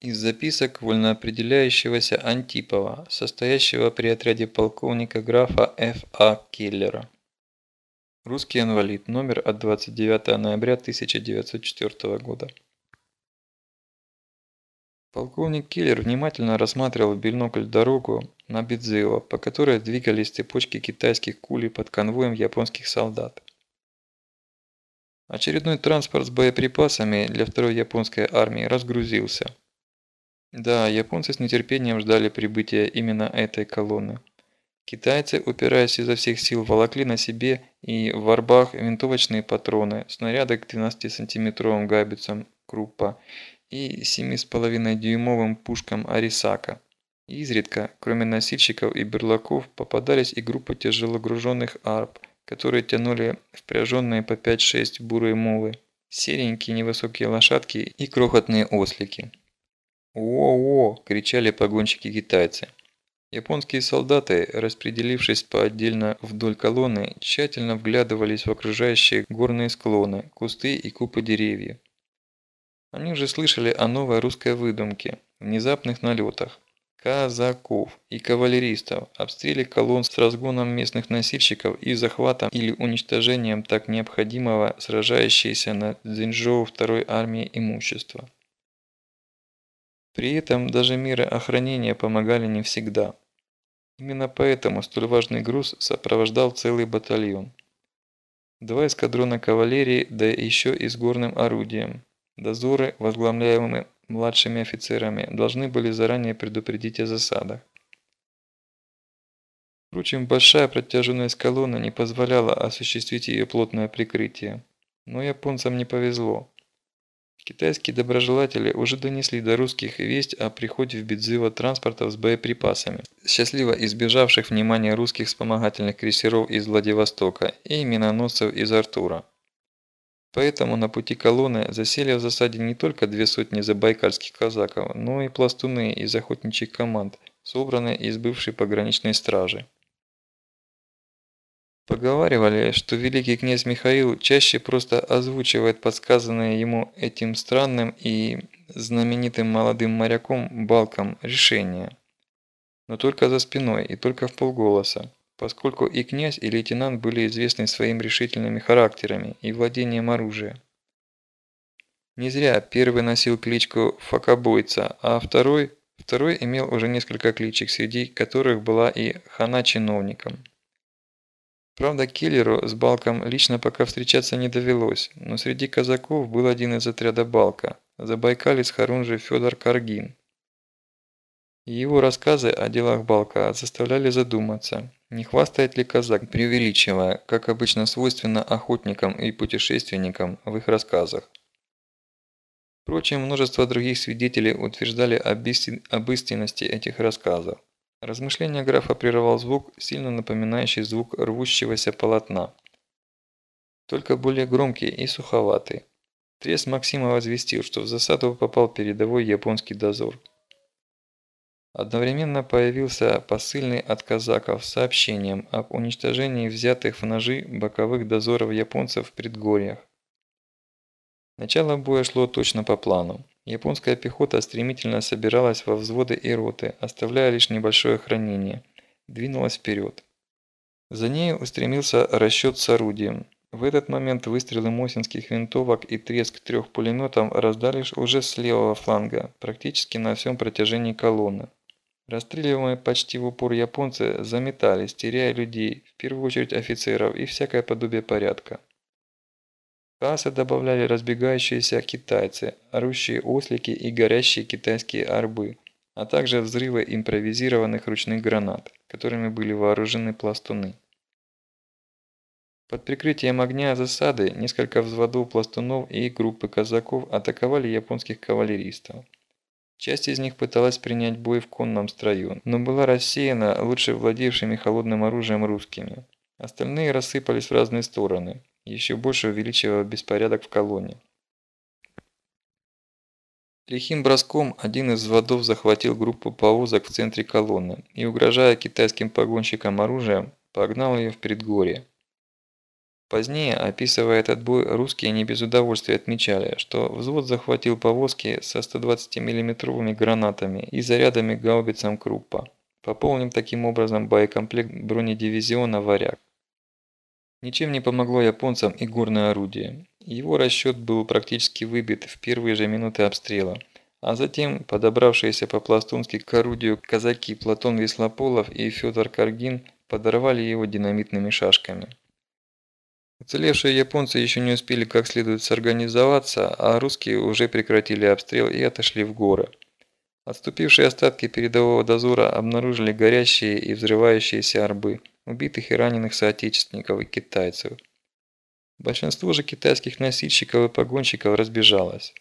Из записок вольноопределяющегося Антипова, состоящего при отряде полковника графа Ф.А. Келлера. Русский инвалид, номер от 29 ноября 1904 года. Полковник Киллер внимательно рассматривал в бинокль дорогу на Бидзео, по которой двигались цепочки китайских кулей под конвоем японских солдат. Очередной транспорт с боеприпасами для второй японской армии разгрузился. Да, японцы с нетерпением ждали прибытия именно этой колонны. Китайцы, упираясь изо всех сил, волокли на себе и в варбах винтовочные патроны, снаряды к 12-сантиметровым габицам Круппа и 7,5-дюймовым пушкам Арисака. Изредка, кроме носильщиков и берлаков, попадались и группы тяжелогруженных арб, которые тянули впряженные по 5-6 бурые мулы, серенькие невысокие лошадки и крохотные ослики. «О-о!» – кричали погонщики-китайцы. Японские солдаты, распределившись по отдельно вдоль колонны, тщательно вглядывались в окружающие горные склоны, кусты и купы деревьев. Они уже слышали о новой русской выдумке, внезапных налетах, казаков и кавалеристов, обстреле колонн с разгоном местных носильщиков и захватом или уничтожением так необходимого сражающейся на Цзиньчжоу второй армии имущества. При этом даже меры охранения помогали не всегда. Именно поэтому столь важный груз сопровождал целый батальон. Два эскадрона кавалерии, да еще и с горным орудием. Дозоры, возглавляемые младшими офицерами, должны были заранее предупредить о засадах. Впрочем, большая протяженность колонны не позволяла осуществить ее плотное прикрытие. Но японцам не повезло. Китайские доброжелатели уже донесли до русских весть о приходе в Бедзыва транспортов с боеприпасами, счастливо избежавших внимания русских вспомогательных крейсеров из Владивостока и миноносцев из Артура. Поэтому на пути колонны засели в засаде не только две сотни забайкальских казаков, но и пластуны из охотничьих команд, собранные из бывшей пограничной стражи. Поговаривали, что великий князь Михаил чаще просто озвучивает подсказанные ему этим странным и знаменитым молодым моряком Балком решения. Но только за спиной и только в полголоса, поскольку и князь, и лейтенант были известны своим решительными характерами и владением оружия. Не зря первый носил кличку Факобойца, а второй, второй имел уже несколько кличек, среди которых была и хана чиновником. Правда, Киллеру с Балком лично пока встречаться не довелось, но среди казаков был один из отряда Балка – забайкалец Харунжи Федор Каргин. Его рассказы о делах Балка заставляли задуматься, не хвастает ли казак, преувеличивая, как обычно свойственно охотникам и путешественникам в их рассказах. Впрочем, множество других свидетелей утверждали об истинности этих рассказов. Размышление графа прервал звук, сильно напоминающий звук рвущегося полотна. Только более громкий и суховатый. Трес Максима возвестил, что в засаду попал передовой японский дозор. Одновременно появился посыльный от казаков с сообщением об уничтожении взятых в ножи боковых дозоров японцев в предгорьях. Начало боя шло точно по плану. Японская пехота стремительно собиралась во взводы и роты, оставляя лишь небольшое охранение. Двинулась вперед. За ней устремился расчет с орудием. В этот момент выстрелы мосинских винтовок и треск трех пулеметов раздались уже с левого фланга, практически на всем протяжении колонны. Расстреливаемые почти в упор японцы заметались, теряя людей, в первую очередь офицеров и всякое подобие порядка. Кассы добавляли разбегающиеся китайцы, орущие ослики и горящие китайские арбы, а также взрывы импровизированных ручных гранат, которыми были вооружены пластуны. Под прикрытием огня засады несколько взводов пластунов и группы казаков атаковали японских кавалеристов. Часть из них пыталась принять бой в конном строю, но была рассеяна лучше владевшими холодным оружием русскими. Остальные рассыпались в разные стороны еще больше увеличивая беспорядок в колонне. Лихим броском один из взводов захватил группу повозок в центре колонны и, угрожая китайским погонщикам оружием, погнал ее в предгорье. Позднее, описывая этот бой, русские не без удовольствия отмечали, что взвод захватил повозки со 120 миллиметровыми гранатами и зарядами гаубицам Круппа, пополнив таким образом боекомплект бронедивизиона «Варяг». Ничем не помогло японцам и горное орудие. Его расчет был практически выбит в первые же минуты обстрела, а затем подобравшиеся по-пластунски к орудию казаки Платон Веслополов и Федор Каргин подорвали его динамитными шашками. Уцелевшие японцы еще не успели как следует сорганизоваться, а русские уже прекратили обстрел и отошли в горы. Отступившие остатки передового дозора обнаружили горящие и взрывающиеся арбы, убитых и раненых соотечественников и китайцев. Большинство же китайских носильщиков и погонщиков разбежалось.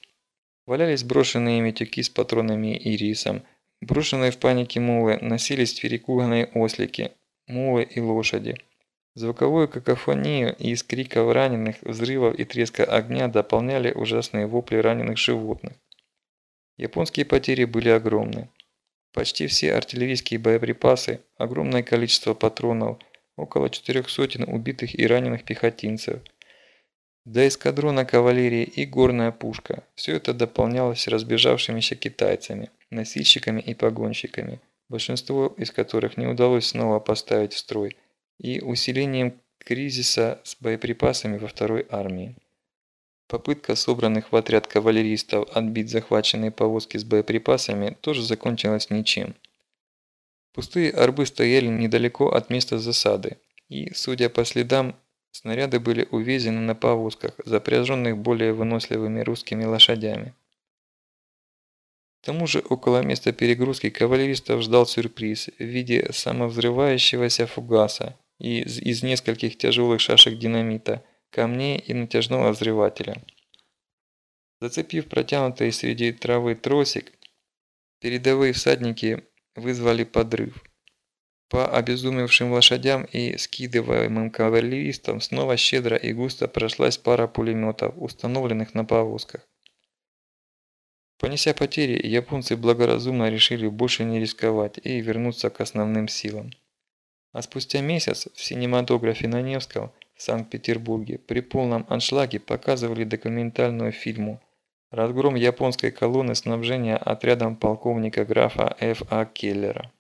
Валялись брошенные метюки с патронами и рисом, брошенные в панике мулы носились перекуганные ослики, мулы и лошади – Звуковую какофонию из криков раненых, взрывов и треска огня дополняли ужасные вопли раненых животных. Японские потери были огромны. Почти все артиллерийские боеприпасы, огромное количество патронов, около четырех сотен убитых и раненых пехотинцев, до эскадрона кавалерии и горная пушка. Все это дополнялось разбежавшимися китайцами, носильщиками и погонщиками, большинство из которых не удалось снова поставить в строй – и усилением кризиса с боеприпасами во второй армии. Попытка собранных в отряд кавалеристов отбить захваченные повозки с боеприпасами тоже закончилась ничем. Пустые арбы стояли недалеко от места засады, и, судя по следам, снаряды были увезены на повозках, запряженных более выносливыми русскими лошадями. К тому же около места перегрузки кавалеристов ждал сюрприз в виде самовзрывающегося фугаса, из, из нескольких тяжелых шашек динамита, камней и натяжного взрывателя. Зацепив протянутый среди травы тросик, передовые всадники вызвали подрыв. По обезумевшим лошадям и скидываемым кавалеристам снова щедро и густо прошлась пара пулеметов, установленных на повозках. Понеся потери, японцы благоразумно решили больше не рисковать и вернуться к основным силам. А спустя месяц в синематографе на Невском в Санкт-Петербурге при полном аншлаге показывали документальную фильму «Разгром японской колонны снабжения отрядом полковника графа Ф.А. Келлера».